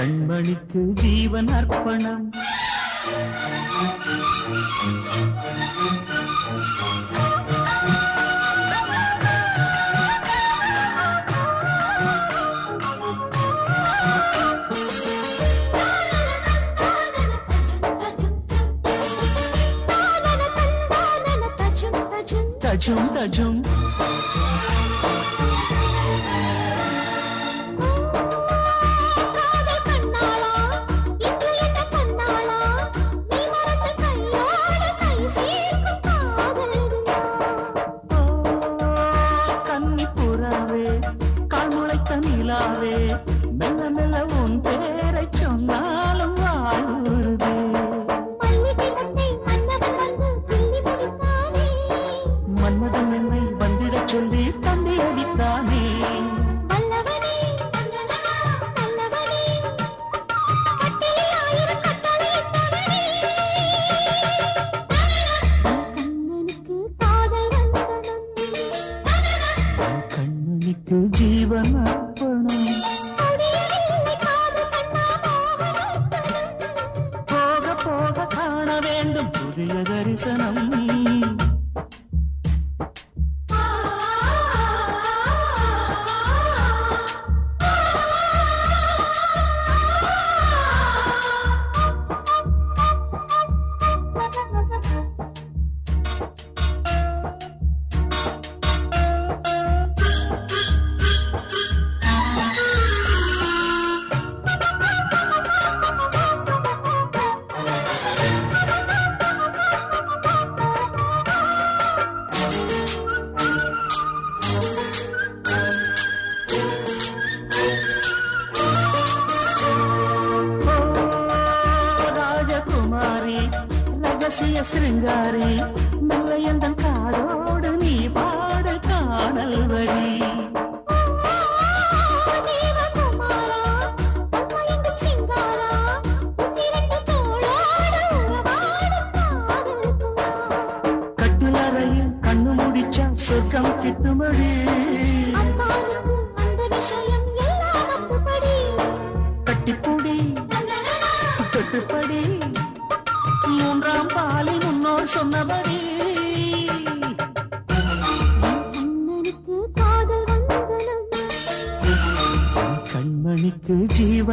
கண்மணிக்கு ஜீவன் அர்ப்பணம் தஜும் தஜும் the. ராணி ரகசிய சிருங்காரி மெல்ல எந்த காடோடு நீ பாட காணல் வழி. சொர்க்கம் கிட்டுமடி.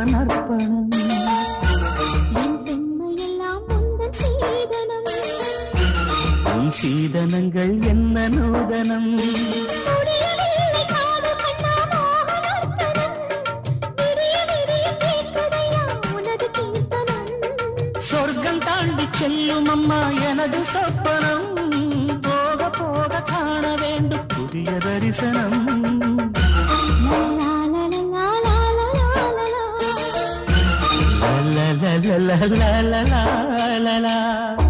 சமர்ப்பணம் சீதனங்கள் என்ன நூதனம்? சொர்க்கம் தாண்டி செல்லும் அம்மா எனது சொப்பனம் போக போக காண வேண்டும் புதிய தரிசனம். la la la la la la.